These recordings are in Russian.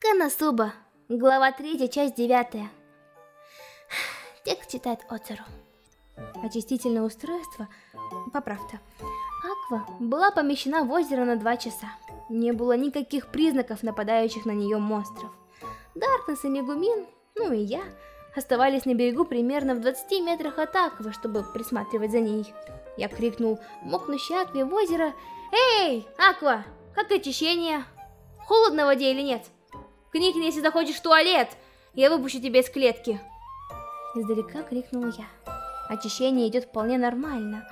Канасуба. Глава 3, часть 9. Текст читает Оцеру. Очистительное устройство, поправка. Аква была помещена в озеро на 2 часа. Не было никаких признаков нападающих на нее монстров. Даркнесс и Мегумин, ну и я, оставались на берегу примерно в 20 метрах от Аквы, чтобы присматривать за ней. Я крикнул мокнущей Акве в озеро «Эй, Аква, как очищение? Холодно в воде или нет?» Кникни, если захочешь в туалет! Я выпущу тебя из клетки!» Издалека крикнула я. Очищение идет вполне нормально.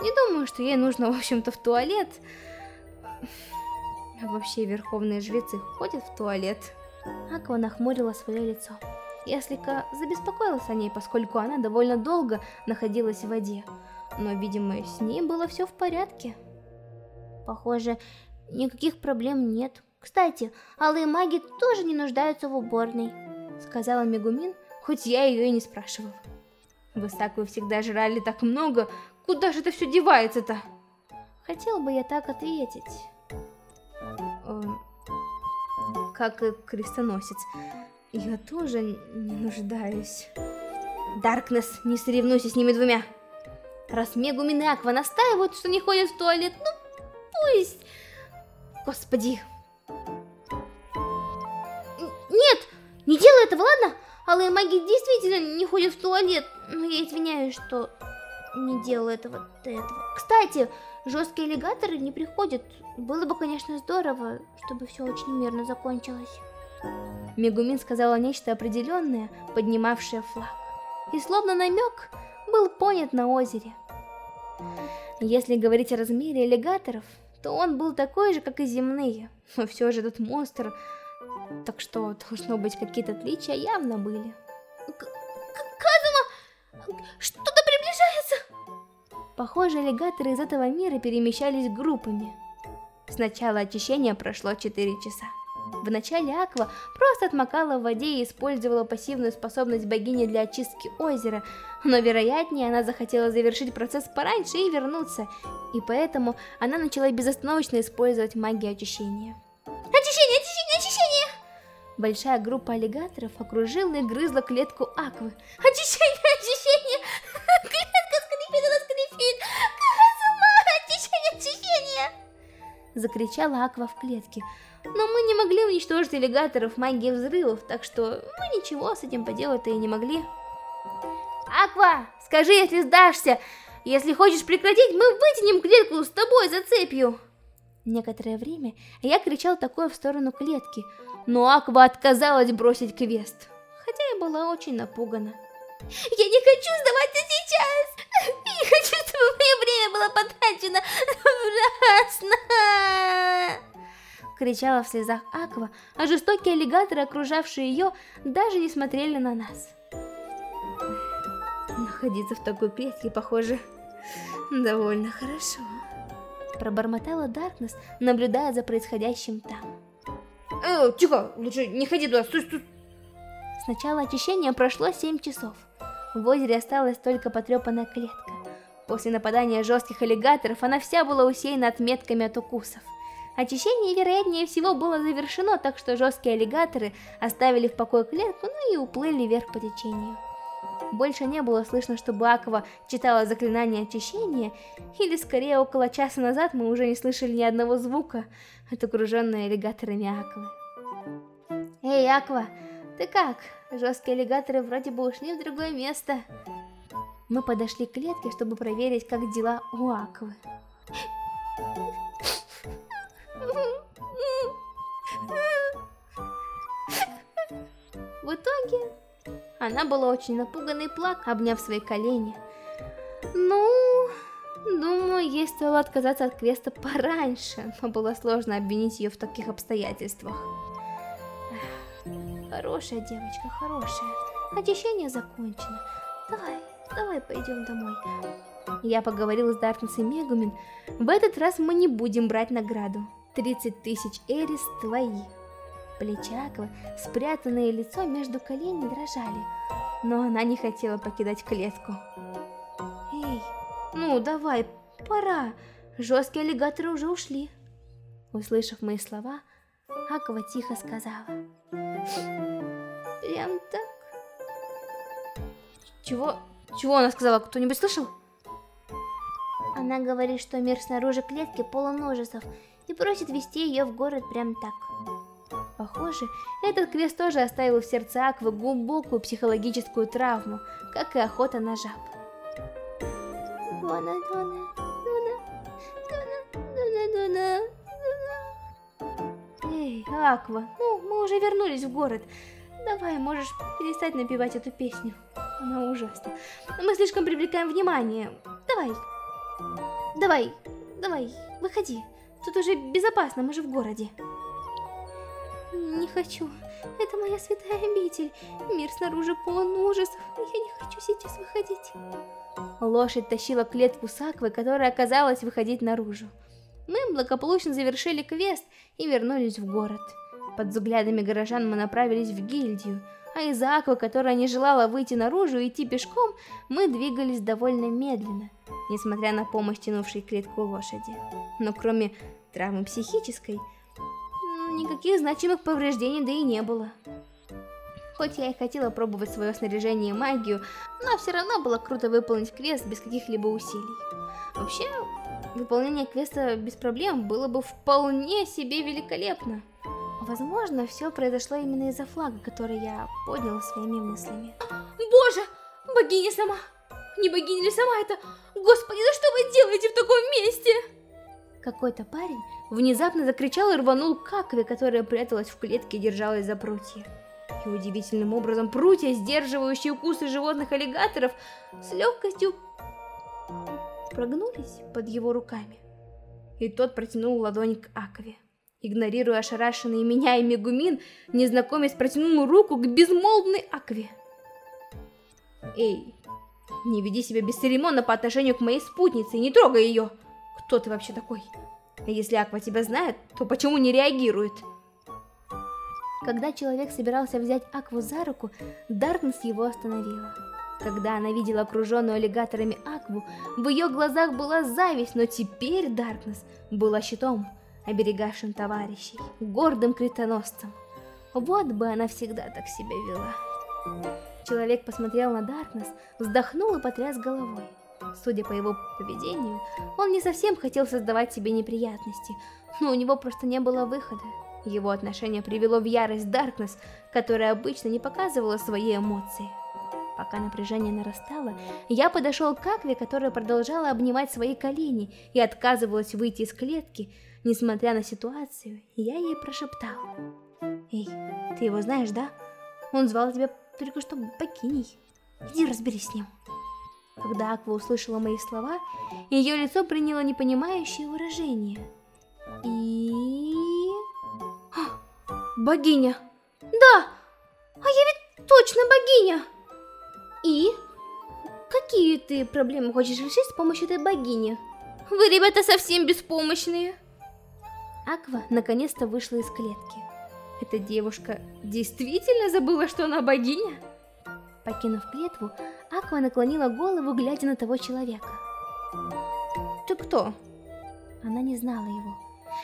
Не думаю, что ей нужно, в общем-то, в туалет. А вообще, верховные жрецы ходят в туалет. Аква нахмурила свое лицо. Я слегка забеспокоилась о ней, поскольку она довольно долго находилась в воде. Но, видимо, с ней было все в порядке. Похоже, никаких проблем нет. Кстати, алые маги тоже не нуждаются в уборной, сказала Мегумин, хоть я ее и не спрашивал. Вы с всегда жрали так много, куда же это все девается-то? Хотел бы я так ответить. Эм, как и крестоносец, я тоже не нуждаюсь. Даркнесс, не соревнуйся с ними двумя. Раз Мегумин и Аква настаивают, что не ходят в туалет, ну пусть... Господи, Не делай этого, ладно? Алые маги действительно не ходят в туалет, но я извиняюсь, что не делаю этого этого. Кстати, жесткие аллигаторы не приходят. Было бы, конечно, здорово, чтобы все очень мирно закончилось. Мегумин сказала нечто определенное, поднимавшее флаг. И словно намек был понят на озере. Если говорить о размере аллигаторов, то он был такой же, как и земные. Но все же этот монстр так что, должно быть, какие-то отличия явно были. Казума! Что-то приближается! Похоже, аллигаторы из этого мира перемещались группами. Сначала очищение прошло 4 часа. Вначале Аква просто отмокала в воде и использовала пассивную способность богини для очистки озера, но вероятнее она захотела завершить процесс пораньше и вернуться, и поэтому она начала безостановочно использовать магию очищения. Очищение, очищение, очищение! Большая группа аллигаторов окружила и грызла клетку Аквы. Очищение, очищение! Клетка скрипит, она скрипит! Казума, очищение, очищение! Закричала Аква в клетке. Но мы не могли уничтожить аллигаторов магией взрывов, так что мы ничего с этим поделать-то и не могли. Аква, скажи, если сдашься! Если хочешь прекратить, мы вытянем клетку с тобой за цепью! Некоторое время я кричал такое в сторону клетки, но Аква отказалась бросить квест, хотя я была очень напугана. Я не хочу сдаваться сейчас! Я хочу, чтобы мое время было потрачено ужасно! Кричала в слезах Аква, а жестокие аллигаторы, окружавшие ее, даже не смотрели на нас. Находиться в такой клетке, похоже, довольно хорошо. Пробормотала Даркнесс, наблюдая за происходящим там. Э, тихо, лучше не ходи туда, стой, стой. Сначала очищение прошло 7 часов. В озере осталась только потрепанная клетка. После нападания жестких аллигаторов она вся была усеяна отметками от укусов. Очищение, вероятнее всего, было завершено, так что жесткие аллигаторы оставили в покое клетку, ну и уплыли вверх по течению. Больше не было слышно, чтобы Аква читала заклинание очищения, или скорее около часа назад мы уже не слышали ни одного звука от окруженной аллигаторами Аквы. Эй, Аква, ты как? Жесткие аллигаторы вроде бы ушли в другое место. Мы подошли к клетке, чтобы проверить, как дела у Аквы. Она была очень напугана и плакала, обняв свои колени. Ну, думаю, ей стоило отказаться от квеста пораньше, но было сложно обвинить ее в таких обстоятельствах. Хорошая девочка, хорошая. Очищение закончено. Давай, давай пойдем домой. Я поговорила с Даркнесс и. В этот раз мы не будем брать награду. 30 тысяч Эрис твои. Плечи Аквы, спрятанное лицо между коленей дрожали, но она не хотела покидать клетку. «Эй, ну давай, пора, жесткие аллигаторы уже ушли». Услышав мои слова, Аква тихо сказала. Прям так? Чего? Чего она сказала? Кто-нибудь слышал? Она говорит, что мир снаружи клетки полон ужасов и просит вести ее в город прям так. Похоже, этот квест тоже оставил в сердце Аквы глубокую психологическую травму, как и охота на жаб. Дона, Дона, Дона, Дона, Дона, Дона. Эй, Аква, ну, мы уже вернулись в город. Давай, можешь перестать напевать эту песню. Она ужасна. Мы слишком привлекаем внимание. Давай. Давай, давай, выходи. Тут уже безопасно, мы же в городе. Не хочу. Это моя святая обитель. Мир снаружи полон ужасов. Я не хочу сейчас выходить. Лошадь тащила клетку с Аквой, которая оказалась выходить наружу. Мы благополучно завершили квест и вернулись в город. Под взглядами горожан мы направились в гильдию, а из-за Аквы, которая не желала выйти наружу и идти пешком, мы двигались довольно медленно, несмотря на помощь тянувшей клетку лошади. Но кроме травмы психической, никаких значимых повреждений да и не было. Хоть я и хотела пробовать свое снаряжение и магию, но все равно было круто выполнить квест без каких-либо усилий. Вообще, выполнение квеста без проблем было бы вполне себе великолепно. Возможно, все произошло именно из-за флага, который я подняла своими мыслями. Боже! Богиня сама! Не богиня ли сама это? Господи, да что вы делаете в таком месте? Какой-то парень внезапно закричал и рванул к Акве, которая пряталась в клетке и держалась за прутья. И удивительным образом прутья, сдерживающие укусы животных аллигаторов, с легкостью прогнулись под его руками. И тот протянул ладонь к Акве. Игнорируя ошарашенные меня и Мегумин, незнакомец протянул руку к безмолвной Акве. «Эй, не веди себя бесцеремонно по отношению к моей спутнице и не трогай ее! Кто ты вообще такой? А если Аква тебя знает, то почему не реагирует?» Когда человек собирался взять Акву за руку, Даркнесс его остановила. Когда она видела окруженную аллигаторами Акву, в ее глазах была зависть, но теперь Даркнесс была щитом, оберегавшим товарищей, гордым критоносцем. Вот бы она всегда так себя вела. Человек посмотрел на Даркнесс, вздохнул и потряс головой. Судя по его поведению, он не совсем хотел создавать себе неприятности, но у него просто не было выхода. Его отношение привело в ярость Даркнесс, которая обычно не показывала свои эмоции. Пока напряжение нарастало, я подошел к Акве, которая продолжала обнимать свои колени и отказывалась выйти из клетки. Несмотря на ситуацию, я ей прошептал. «Эй, ты его знаешь, да? Он звал тебя только что богиней. Иди разберись с ним». Когда Аква услышала мои слова, ее лицо приняло непонимающее выражение. И... Богиня! Да! А я ведь точно богиня! И? Какие ты проблемы хочешь решить с помощью этой богини? Вы, ребята, совсем беспомощные. Аква наконец-то вышла из клетки. Эта девушка действительно забыла, что она богиня? Покинув клетву, Аква наклонила голову, глядя на того человека. «Ты кто?» Она не знала его.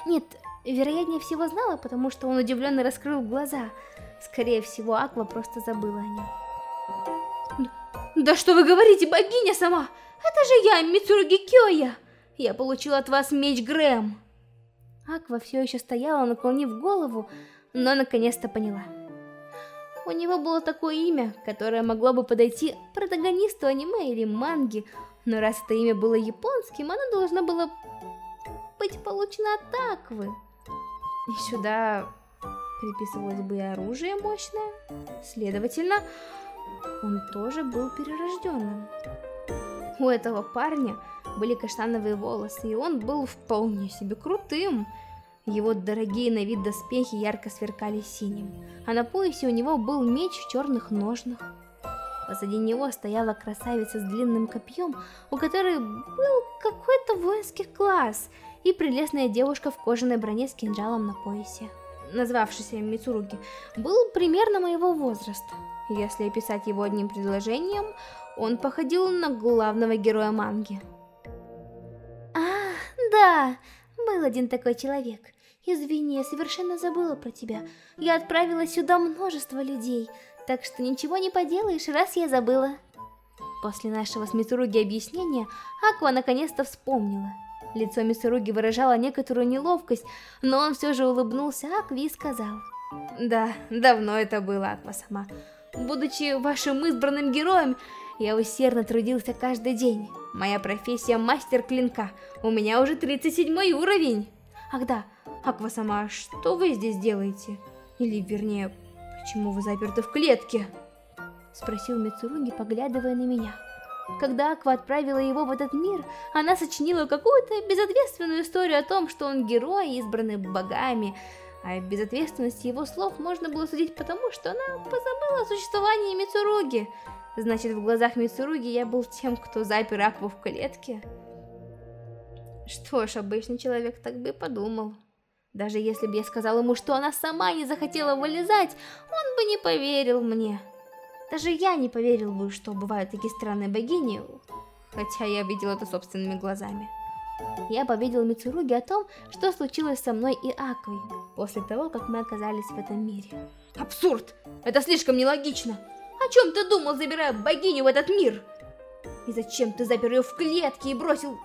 Нет, Вероятнее всего знала, потому что он удивленно раскрыл глаза. Скорее всего, Аква просто забыла о нем. «Да что вы говорите, богиня сама! Это же я, Мицуруги Кёя! Я получила от вас меч Грэм!» Аква все еще стояла, наклонив голову, но наконец-то поняла. У него было такое имя, которое могло бы подойти протагонисту аниме или манги, но раз это имя было японским, оно должно было быть получено от Аквы. И сюда приписывалось бы и оружие мощное. Следовательно, он тоже был перерожденным. У этого парня были каштановые волосы, и он был вполне себе крутым. Его дорогие на вид доспехи ярко сверкали синим, а на поясе у него был меч в черных ножнах. Позади него стояла красавица с длинным копьем, у которой был какой-то воинский класс – и прелестная девушка в кожаной броне с кинжалом на поясе, назвавшийся Мицуруги, был примерно моего возраста. Если описать его одним предложением, он походил на главного героя манги. А, да, был один такой человек. Извини, я совершенно забыла про тебя. Я отправила сюда множество людей, так что ничего не поделаешь, раз я забыла. После нашего с Мицуруги объяснения, Аква наконец-то вспомнила. Лицо Мицуруги выражало некоторую неловкость, но он все же улыбнулся Акве и сказал. Да, давно это было, Аква сама. Будучи вашим избранным героем, я усердно трудился каждый день. Моя профессия мастер клинка. У меня уже 37 уровень. Ах да, Аква сама, что вы здесь делаете? Или, вернее, почему вы заперты в клетке? Спросил Мицуруги, поглядывая на меня. Когда Аква отправила его в этот мир, она сочинила какую-то безответственную историю о том, что он герой, избранный богами, а без ответственности его слов можно было судить потому, что она позабыла о существовании Мицуруги. Значит, в глазах Мицуруги я был тем, кто запер Акву в клетке? Что ж, обычный человек так бы подумал. Даже если бы я сказал ему, что она сама не захотела вылезать, он бы не поверил мне. Даже я не поверил бы, что бывают такие странные богини, хотя я видел это собственными глазами. Я поведал Мицуруги о том, что случилось со мной и Аквой, после того, как мы оказались в этом мире. Абсурд! Это слишком нелогично! О чем ты думал, забирая богиню в этот мир? И зачем ты запер ее в клетке и бросил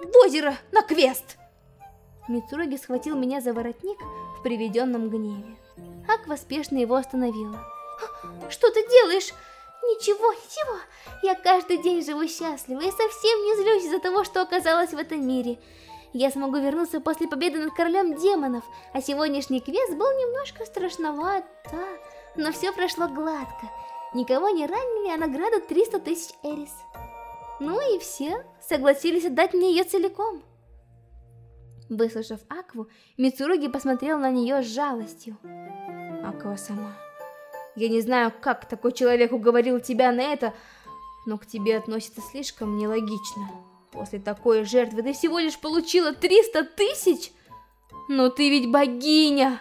в озеро на квест? Мицуруги схватил меня за воротник в приведенном гневе. Аква спешно его остановила. Что ты делаешь? Ничего, ничего. Я каждый день живу счастливо и совсем не злюсь из-за того, что оказалась в этом мире. Я смогу вернуться после победы над королем демонов, а сегодняшний квест был немножко страшноват, да, но все прошло гладко. Никого не ранили, а награда 300 тысяч эрис. Ну и все согласились отдать мне ее целиком. Выслушав Акву, Мицуруги посмотрел на нее с жалостью. Аква сама... Я не знаю, как такой человек уговорил тебя на это, но к тебе относится слишком нелогично. После такой жертвы ты всего лишь получила 300 тысяч? Но ты ведь богиня!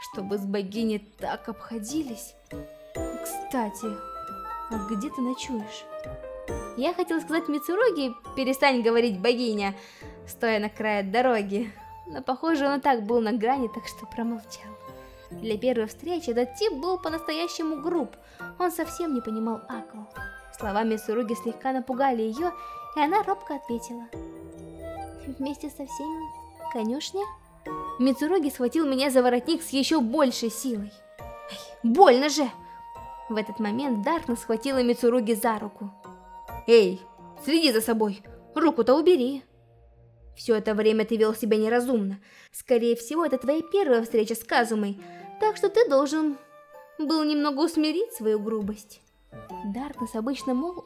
Чтобы с богиней так обходились. Кстати, а где ты ночуешь? Я хотела сказать Мицуруги, перестань говорить богиня, стоя на крае дороги. Но похоже, он и так был на грани, так что промолчал. Для первой встречи этот тип был по-настоящему груб, он совсем не понимал Акву. Слова Мисуруги слегка напугали ее, и она робко ответила. Вместе со всеми конюшня? Мицуруги схватил меня за воротник с еще большей силой. Ай, больно же! В этот момент Даркнесс схватила Мицуруги за руку. Эй, следи за собой, руку-то убери. Все это время ты вел себя неразумно. Скорее всего, это твоя первая встреча с Казумой, так что ты должен был немного усмирить свою грубость. Даркнесс обычно мол...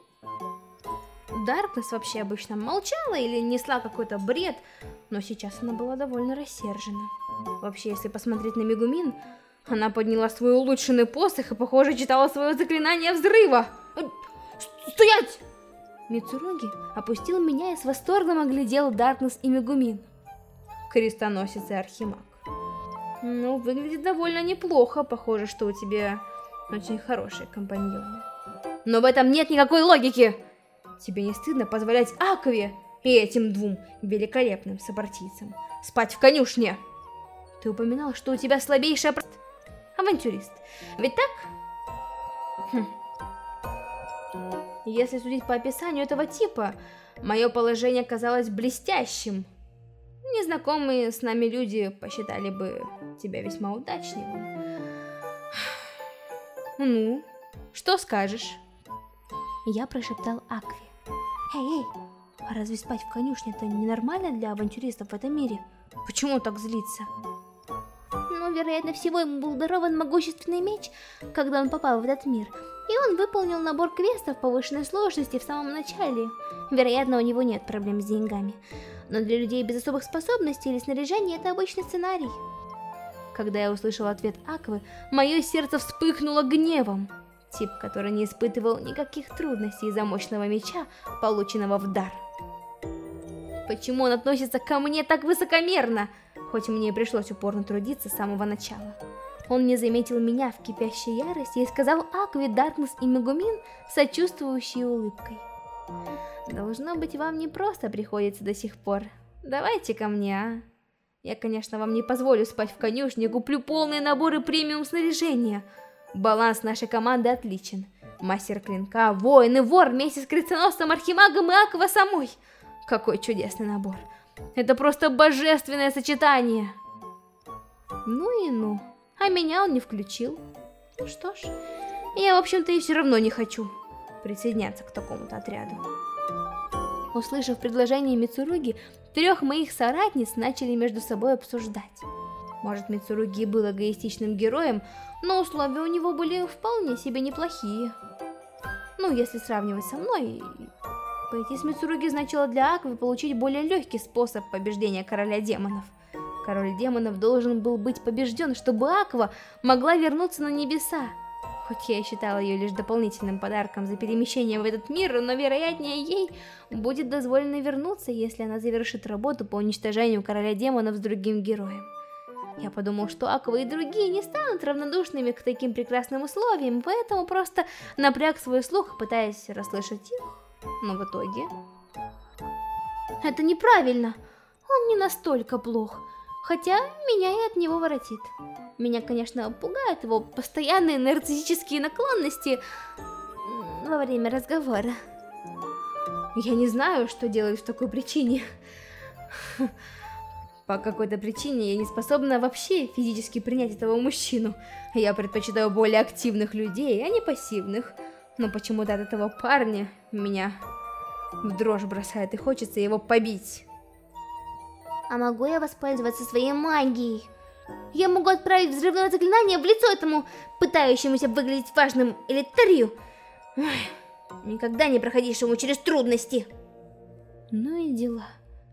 Даркнесс вообще обычно молчала или несла какой-то бред, но сейчас она была довольно рассержена. Вообще, если посмотреть на Мегумин, она подняла свой улучшенный посох и, похоже, читала свое заклинание взрыва. Э, стоять! Мицуруги опустил меня и с восторгом оглядел Даркнесс и Мегумин. Крестоносец и Архимаг. Ну, выглядит довольно неплохо. Похоже, что у тебя очень хорошие компаньоны. Но в этом нет никакой логики! Тебе не стыдно позволять Акве и этим двум великолепным собратийцам спать в конюшне? Ты упоминал, что у тебя слабейшая авантюрист. Ведь так? Хм. Если судить по описанию этого типа, мое положение казалось блестящим. Незнакомые с нами люди посчитали бы тебя весьма удачливым. Ну, что скажешь? Я прошептал Акви. Эй, эй, а разве спать в конюшне это ненормально для авантюристов в этом мире? Почему так злиться? Ну, вероятно всего, ему был дарован могущественный меч, когда он попал в этот мир, и он выполнил набор квестов повышенной сложности в самом начале. Вероятно, у него нет проблем с деньгами. Но для людей без особых способностей или снаряжения это обычный сценарий. Когда я услышал ответ Аквы, мое сердце вспыхнуло гневом. Тип, который не испытывал никаких трудностей из-за мощного меча, полученного в дар. Почему он относится ко мне так высокомерно? Хоть мне и пришлось упорно трудиться с самого начала. Он не заметил меня в кипящей ярости и сказал Акве, Даркнесс и Мегумин сочувствующей улыбкой. Должно быть, вам не просто приходится до сих пор. Давайте ко мне, а? Я, конечно, вам не позволю спать в конюшне, куплю полные наборы премиум снаряжения. Баланс нашей команды отличен. Мастер клинка, воин и вор вместе с крестоносцем, архимагом и Аква самой. Какой чудесный набор. Это просто божественное сочетание. Ну и ну. А меня он не включил. Ну что ж, я, в общем-то, и все равно не хочу присоединяться к такому-то отряду. Услышав предложение Мицуруги, трех моих соратниц начали между собой обсуждать. Может, Мицуруги был эгоистичным героем, но условия у него были вполне себе неплохие. Ну, если сравнивать со мной, пойти с Мицуруги значило для Аквы получить более легкий способ побеждения короля демонов. Король демонов должен был быть побежден, чтобы Аква могла вернуться на небеса. Хоть я считала ее лишь дополнительным подарком за перемещение в этот мир, но вероятнее ей будет дозволено вернуться, если она завершит работу по уничтожению короля демонов с другим героем. Я подумал, что Аква и другие не станут равнодушными к таким прекрасным условиям, поэтому просто напряг свой слух, пытаясь расслышать их. Но в итоге... Это неправильно. Он не настолько плох. Хотя меня и от него воротит. Меня, конечно, пугают его постоянные нарциссические наклонности во время разговора. Я не знаю, что делать в такой причине. По какой-то причине я не способна вообще физически принять этого мужчину. Я предпочитаю более активных людей, а не пассивных. Но почему-то от этого парня меня в дрожь бросает и хочется его побить. А могу я воспользоваться своей магией? Я могу отправить взрывное заклинание в лицо этому пытающемуся выглядеть важным элитарию, никогда не проходившему через трудности. Ну и дела.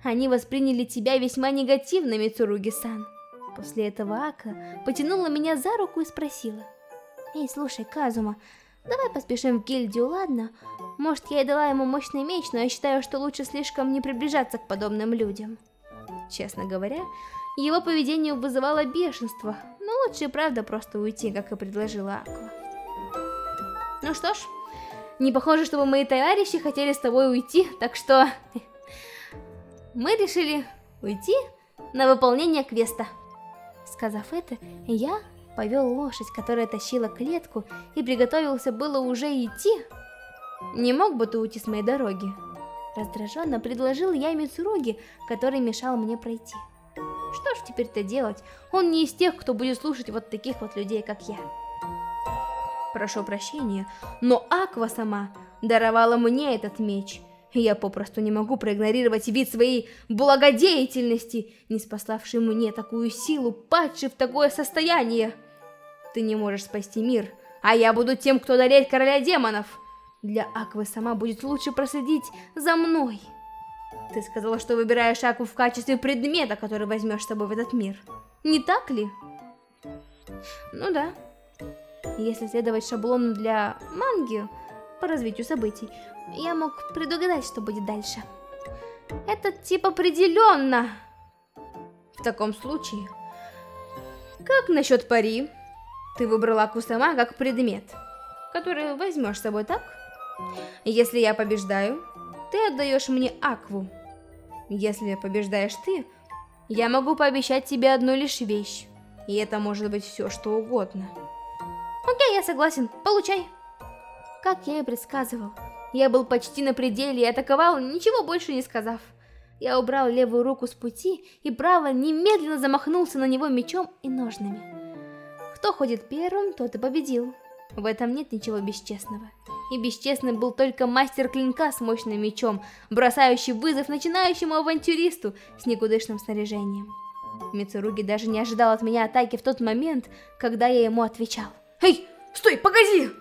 Они восприняли тебя весьма негативно, Мицуруги-сан. После этого Ака потянула меня за руку и спросила. Эй, слушай, Казума, давай поспешим в гильдию, ладно? Может, я и дала ему мощный меч, но я считаю, что лучше слишком не приближаться к подобным людям. Честно говоря, его поведение вызывало бешенство, но лучше правда просто уйти, как и предложила Аква. Ну что ж, не похоже, чтобы мои товарищи хотели с тобой уйти, так что... Мы решили уйти на выполнение квеста. Сказав это, я повел лошадь, которая тащила клетку, и приготовился было уже идти. Не мог бы ты уйти с моей дороги? Раздраженно предложил я Мицуруги, который мешал мне пройти. Что ж теперь-то делать? Он не из тех, кто будет слушать вот таких вот людей, как я. Прошу прощения, но Аква сама даровала мне этот меч. Я попросту не могу проигнорировать вид своей благодеятельности, не спаславшей мне такую силу, падшей в такое состояние. Ты не можешь спасти мир, а я буду тем, кто дарит короля демонов. Для Аквы сама будет лучше проследить за мной. Ты сказала, что выбираешь Акву в качестве предмета, который возьмешь с собой в этот мир. Не так ли? Ну да. Если следовать шаблону для манги по развитию событий, я мог предугадать, что будет дальше. Этот тип определенно. В таком случае, как насчет пари? Ты выбрала Акву сама как предмет, который возьмешь с собой, так? Если я побеждаю, ты отдаешь мне Акву. Если побеждаешь ты, я могу пообещать тебе одну лишь вещь. И это может быть все, что угодно. Окей, я согласен. Получай. Как я и предсказывал, я был почти на пределе и атаковал, ничего больше не сказав. Я убрал левую руку с пути, и право немедленно замахнулся на него мечом и ножными. Кто ходит первым, тот и победил. В этом нет ничего бесчестного и бесчестным был только мастер клинка с мощным мечом, бросающий вызов начинающему авантюристу с никудышным снаряжением. Мицуруги даже не ожидал от меня атаки в тот момент, когда я ему отвечал. «Эй, стой, погоди!»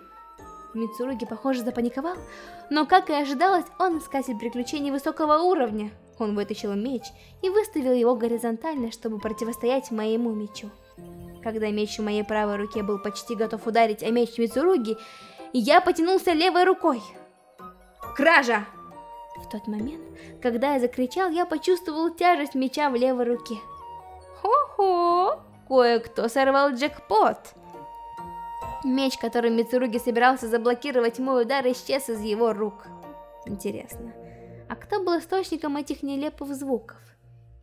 Мицуруги, похоже, запаниковал, но, как и ожидалось, он искатель приключений высокого уровня. Он вытащил меч и выставил его горизонтально, чтобы противостоять моему мечу. Когда меч в моей правой руке был почти готов ударить о меч Мицуруги, я потянулся левой рукой. Кража! В тот момент, когда я закричал, я почувствовал тяжесть меча в левой руке. Хо-хо! Кое-кто сорвал джекпот! Меч, которым Мицуруги собирался заблокировать мой удар, исчез из его рук. Интересно, а кто был источником этих нелепых звуков?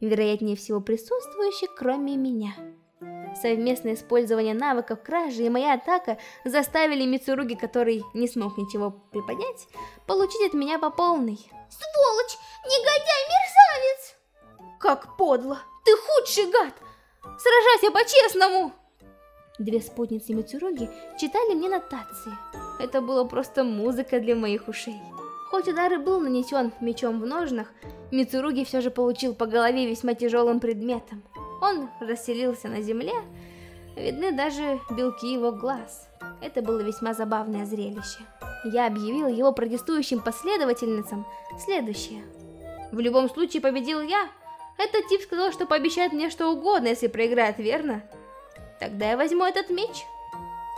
вероятнее всего присутствующих, кроме меня. Совместное использование навыков кражи и моя атака заставили Мицуруги, который не смог ничего приподнять, получить от меня по полной. Сволочь! Негодяй-мерзавец! Как подло! Ты худший гад! Сражайся по-честному! Две спутницы Мицуруги читали мне нотации. Это было просто музыка для моих ушей. Хоть удар и был нанесен мечом в ножнах, Мицуруги все же получил по голове весьма тяжелым предметом. Он расселился на земле, видны даже белки его глаз. Это было весьма забавное зрелище. Я объявил его протестующим последовательницам следующее. В любом случае победил я. Этот тип сказал, что пообещает мне что угодно, если проиграет, верно? Тогда я возьму этот меч.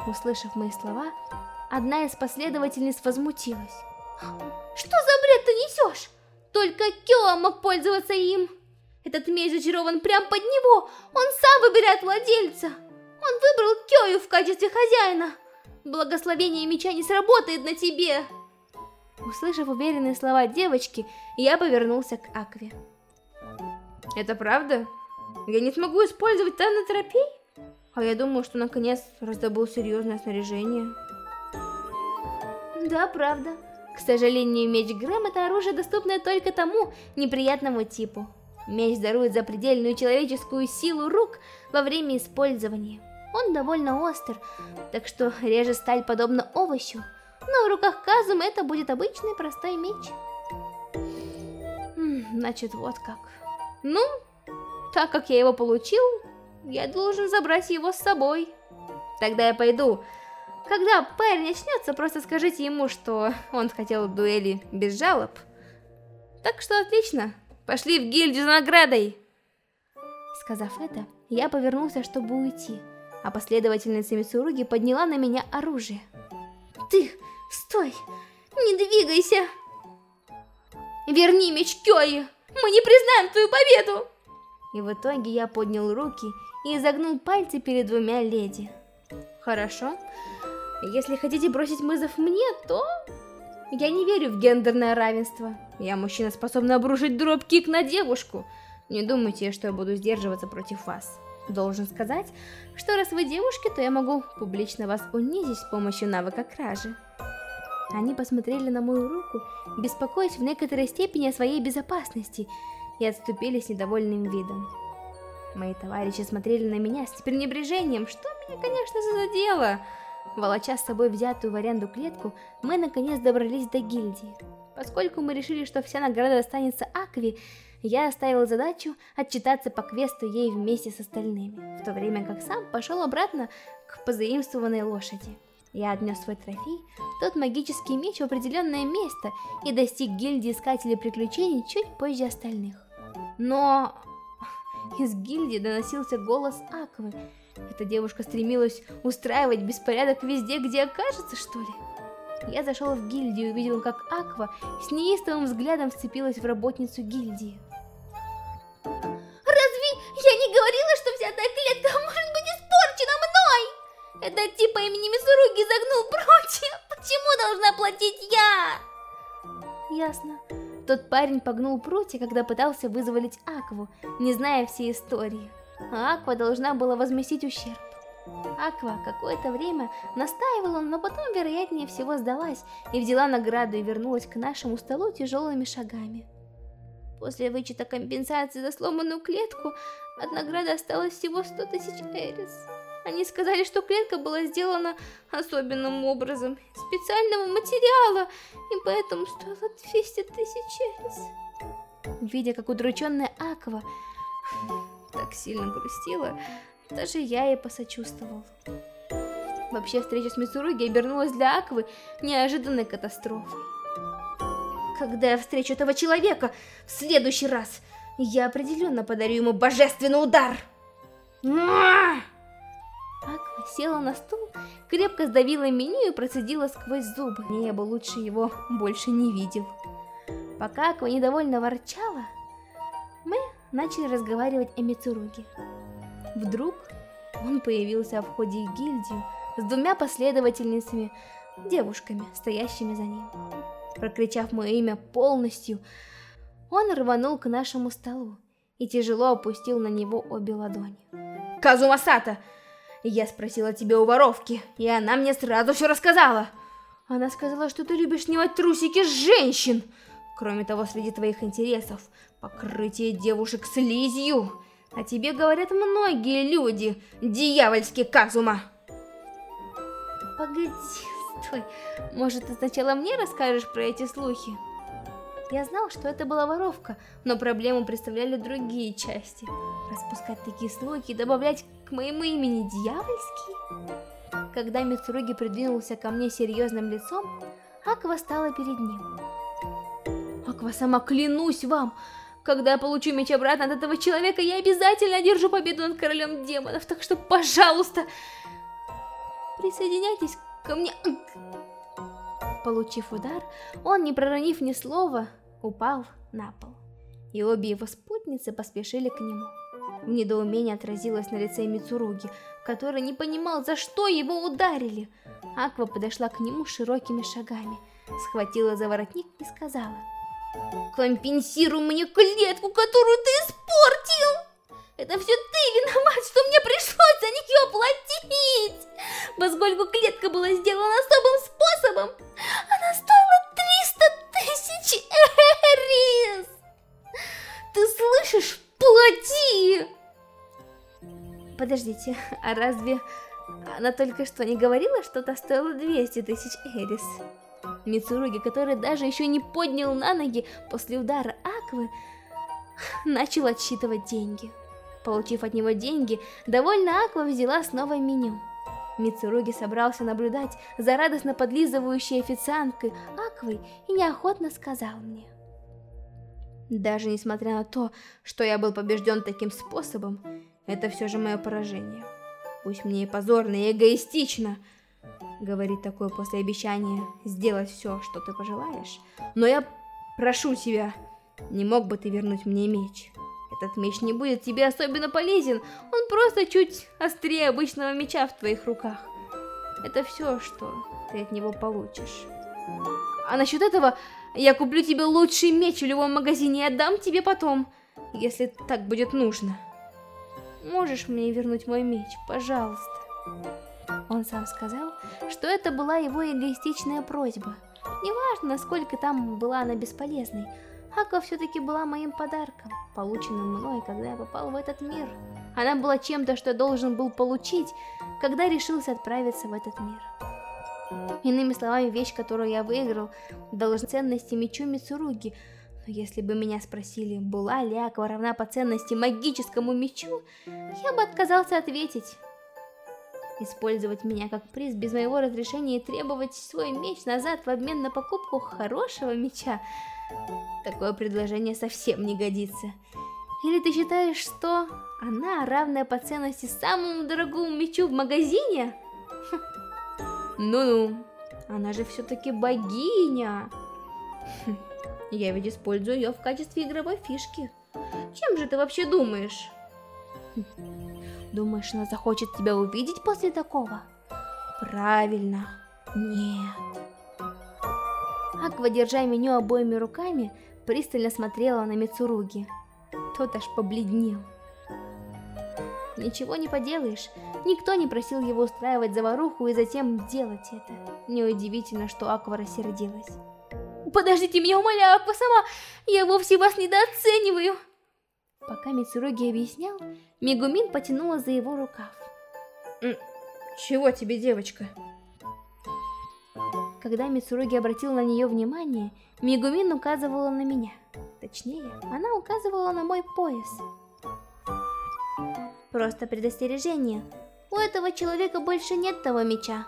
Услышав мои слова, одна из последовательниц возмутилась. Что за бред ты несешь? Только Кёа мог пользоваться им. Этот меч зачарован прямо под него. Он сам выбирает владельца. Он выбрал Кёю в качестве хозяина. Благословение меча не сработает на тебе. Услышав уверенные слова девочки, я повернулся к Акве. Это правда? Я не смогу использовать тропей? А я думаю, что наконец раздобыл серьезное снаряжение. Да, правда. К сожалению, меч Грэм это оружие, доступное только тому неприятному типу. Меч дарует запредельную человеческую силу рук во время использования. Он довольно остр, так что режет сталь подобно овощу, но в руках Казума это будет обычный простой меч. Значит, вот как. Ну, так как я его получил, я должен забрать его с собой. Тогда я пойду. Когда парень очнется, просто скажите ему, что он хотел дуэли без жалоб. Так что отлично, пошли в гильдию за наградой. Сказав это, я повернулся, чтобы уйти, а последовательница Мисуруги подняла на меня оружие. Ты, стой, не двигайся. Верни меч Кёи, мы не признаем твою победу. И в итоге я поднял руки и изогнул пальцы перед двумя леди. Хорошо. Если хотите бросить вызов мне, то... Я не верю в гендерное равенство. Я мужчина, способный обрушить дроп-кик на девушку. Не думайте, что я буду сдерживаться против вас. Должен сказать, что раз вы девушки, то я могу публично вас унизить с помощью навыка кражи. Они посмотрели на мою руку, беспокоясь в некоторой степени о своей безопасности, и отступили с недовольным видом. Мои товарищи смотрели на меня с пренебрежением, что меня, конечно, задело. Волоча с собой взятую в аренду клетку, мы наконец добрались до гильдии. Поскольку мы решили, что вся награда достанется Акви, я оставил задачу отчитаться по квесту ей вместе с остальными, в то время как сам пошел обратно к позаимствованной лошади. Я отнес свой трофей, тот магический меч в определенное место и достиг гильдии искателей приключений чуть позже остальных. Но из гильдии доносился голос Аквы. Эта девушка стремилась устраивать беспорядок везде, где окажется, что ли? Я зашел в гильдию и увидел, как Аква с неистовым взглядом вцепилась в работницу гильдии. Разве я не говорила, что вся эта клетка может быть испорчена мной? Этот тип по имени Мисуруги загнул прочее. Почему должна платить я? Ясно. Тот парень погнул прутья, когда пытался вызволить Акву, не зная всей истории. А Аква должна была возместить ущерб. Аква какое-то время настаивала, но потом, вероятнее всего, сдалась и взяла награду и вернулась к нашему столу тяжелыми шагами. После вычета компенсации за сломанную клетку, от награды осталось всего 100 тысяч эрис. Они сказали, что клетка была сделана особенным образом, специального материала, и поэтому стоила 200 тысяч эрис. Видя, как удрученная Аква так сильно грустила, даже я ей посочувствовал. Вообще, встреча с Мисуруги обернулась для Аквы неожиданной катастрофой. Когда я встречу этого человека в следующий раз, я определенно подарю ему божественный удар. Аква села на стул, крепко сдавила меню и процедила сквозь зубы. Я бы лучше его больше не видел. Пока Аква недовольно ворчала, мы начали разговаривать о Мицуруге. Вдруг он появился в ходе гильдию с двумя последовательницами, девушками, стоящими за ним. Прокричав мое имя полностью, он рванул к нашему столу и тяжело опустил на него обе ладони. «Казума Сата! Я спросила тебя у воровки, и она мне сразу все рассказала. Она сказала, что ты любишь снимать трусики с женщин. Кроме того, среди твоих интересов покрытие девушек слизью. О тебе говорят многие люди, дьявольский Казума. Погоди, стой. Может, ты сначала мне расскажешь про эти слухи? Я знал, что это была воровка, но проблему представляли другие части. Распускать такие слухи и добавлять к моему имени дьявольский? Когда Мицуруги придвинулся ко мне серьезным лицом, Аква стала перед ним. Аква, сама клянусь вам, когда я получу меч обратно от этого человека, я обязательно одержу победу над королем демонов, так что, пожалуйста, присоединяйтесь ко мне. Получив удар, он, не проронив ни слова, упал на пол, и обе его спутницы поспешили к нему. В недоумении отразилось на лице Мицуруги, который не понимал, за что его ударили. Аква подошла к нему широкими шагами, схватила за воротник и сказала, «Компенсируй мне клетку, которую ты испортил! Это все ты виноват, что мне пришлось за нее платить! Поскольку клетка была сделана особым способом, она стоила 300 тысяч эрис! Ты слышишь? Плати! Подождите, а разве она только что не говорила, что то стоило 200 тысяч эрис? Мицуруги, который даже еще не поднял на ноги после удара Аквы, начал отсчитывать деньги. Получив от него деньги, довольно Аква взяла снова меню. Мицуруги собрался наблюдать за радостно подлизывающей официанткой Аквой и неохотно сказал мне. Даже несмотря на то, что я был побежден таким способом, это все же мое поражение. Пусть мне и позорно, и эгоистично, говорить такое после обещания сделать все, что ты пожелаешь, но я прошу тебя, не мог бы ты вернуть мне меч? Этот меч не будет тебе особенно полезен, он просто чуть острее обычного меча в твоих руках. Это все, что ты от него получишь. А насчет этого я куплю тебе лучший меч в любом магазине и отдам тебе потом, если так будет нужно. Можешь мне вернуть мой меч, пожалуйста? Он сам сказал, что это была его эгоистичная просьба. Неважно, насколько там была она бесполезной, Ака все-таки была моим подарком, полученным мной, когда я попал в этот мир. Она была чем-то, что я должен был получить, когда решился отправиться в этот мир. Иными словами, вещь, которую я выиграл, должна ценности мечу Мицуруги. Но если бы меня спросили, была ли Аква равна по ценности магическому мечу, я бы отказался ответить. Использовать меня как приз без моего разрешения и требовать свой меч назад в обмен на покупку хорошего меча. Такое предложение совсем не годится. Или ты считаешь, что она равная по ценности самому дорогому мечу в магазине? Ну-ну, она же все-таки богиня. Хм, я ведь использую ее в качестве игровой фишки. Чем же ты вообще думаешь? Думаешь, она захочет тебя увидеть после такого? Правильно, нет. Аква, держа меню обоими руками, пристально смотрела на Мицуруги. Тот аж побледнел. Ничего не поделаешь, никто не просил его устраивать заваруху и затем делать это. Неудивительно, что Аква рассердилась. Подождите меня, умоляю, Аква сама, я вовсе вас недооцениваю. Пока Мицуруги объяснял, Мегумин потянула за его рукав. Чего тебе, девочка? Когда Мицуруги обратил на нее внимание, Мегумин указывала на меня. Точнее, она указывала на мой пояс. Просто предостережение. У этого человека больше нет того меча.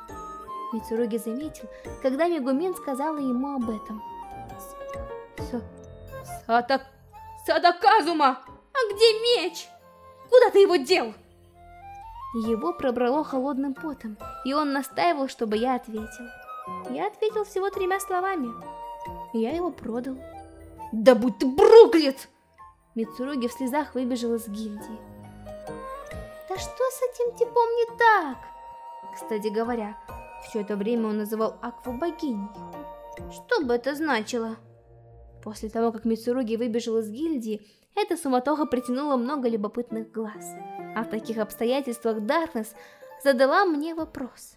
Мицуруги заметил, когда Мегумин сказала ему об этом. С... Сата... Садаказума! А где меч? Куда ты его дел? Его пробрало холодным потом, и он настаивал, чтобы я ответил. Я ответил всего тремя словами. Я его продал. Да будь ты проклят! Мицуруги в слезах выбежал из гильдии. Да что с этим типом не так? Кстати говоря, все это время он называл Акву богиней. Что бы это значило? После того, как Мицуруги выбежал из гильдии, эта суматоха притянула много любопытных глаз. А в таких обстоятельствах Даркнесс задала мне вопрос.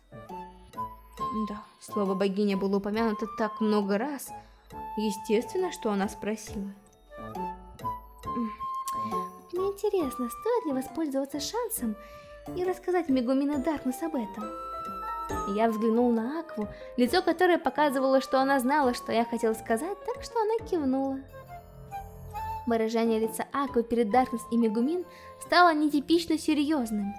Да, слово богиня было упомянуто так много раз. Естественно, что она спросила. Мне интересно, стоит ли воспользоваться шансом и рассказать Мегумина Даркнесс об этом? Я взглянул на Акву, лицо которой показывало, что она знала, что я хотел сказать, так что она кивнула. Выражение лица Аквы перед Даркнесс и Мегумин стало нетипично серьезным.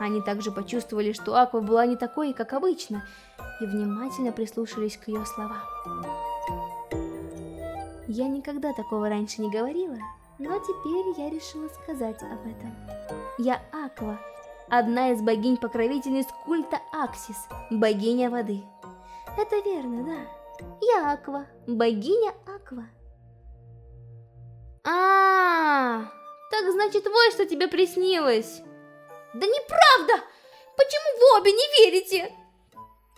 Они также почувствовали, что Аква была не такой, как обычно, и внимательно прислушались к ее словам. Я никогда такого раньше не говорила, но теперь я решила сказать об этом. Я Аква, одна из богинь-покровительниц культа Аксис, богиня воды. Это верно, да. Я Аква, богиня Аква. А, -а, -а так значит вот что тебе приснилось. Да неправда! Почему вы обе не верите?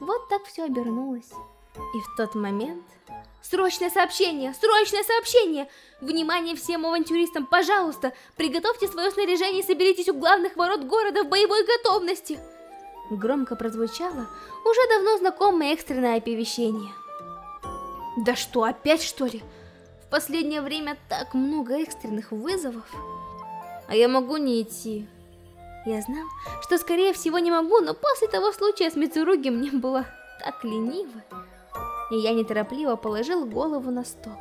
Вот так все обернулось. И в тот момент... Срочное сообщение! Срочное сообщение! Внимание всем авантюристам, пожалуйста! Приготовьте свое снаряжение и соберитесь у главных ворот города в боевой готовности! Громко прозвучало уже давно знакомое экстренное оповещение. Да что, опять что ли? Последнее время так много экстренных вызовов. А я могу не идти. Я знал, что скорее всего не могу, но после того случая с Мицуруги мне было так лениво. И я неторопливо положил голову на стол.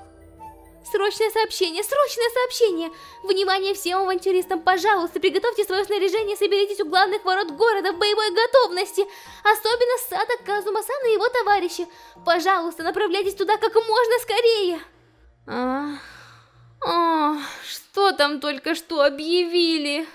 Срочное сообщение! Срочное сообщение! Внимание всем авантюристам, пожалуйста, приготовьте свое снаряжение соберитесь у главных ворот города в боевой готовности! Особенно Сада Казума-сан и его товарищи! Пожалуйста, направляйтесь туда как можно скорее! А, а, что там только что объявили?